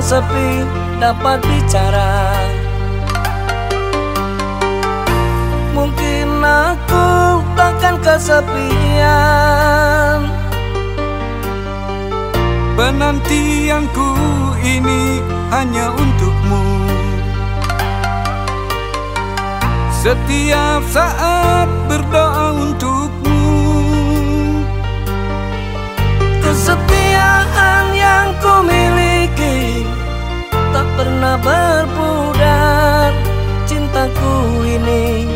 Sepi dapat bicara. Mungkin aku takkan kesepian. Penantianku ini hanya untukmu. Setiap saat berdoa untukmu pernah berpudar Cintaku ini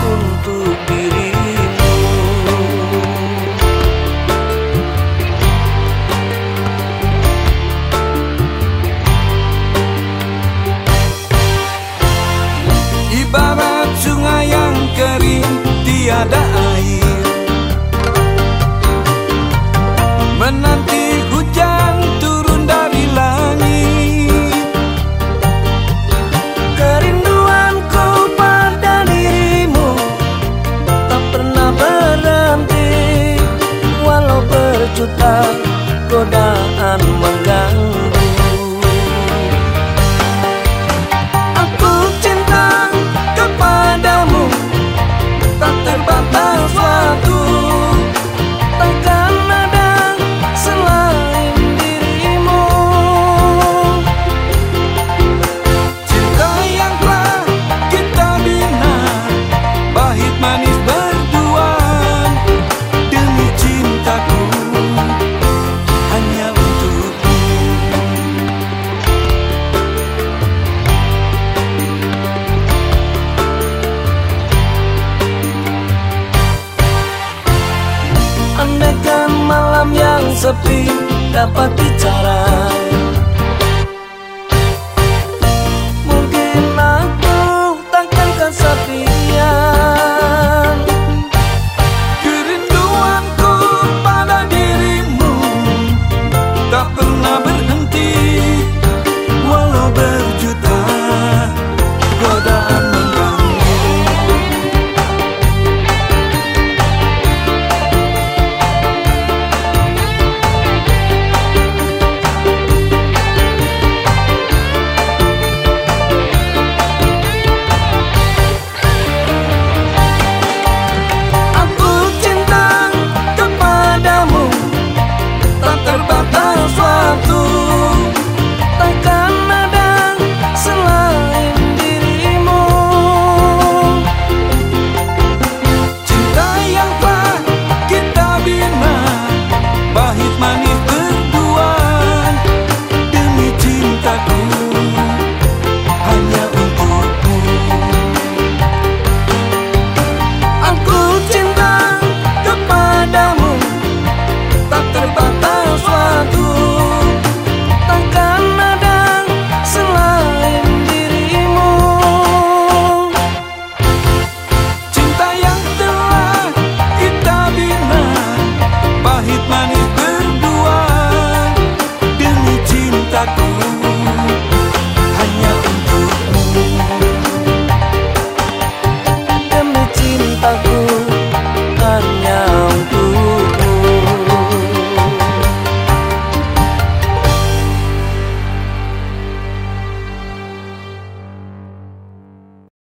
untuk dirimu. Ibarat sungai malam yang sepi dapat bicara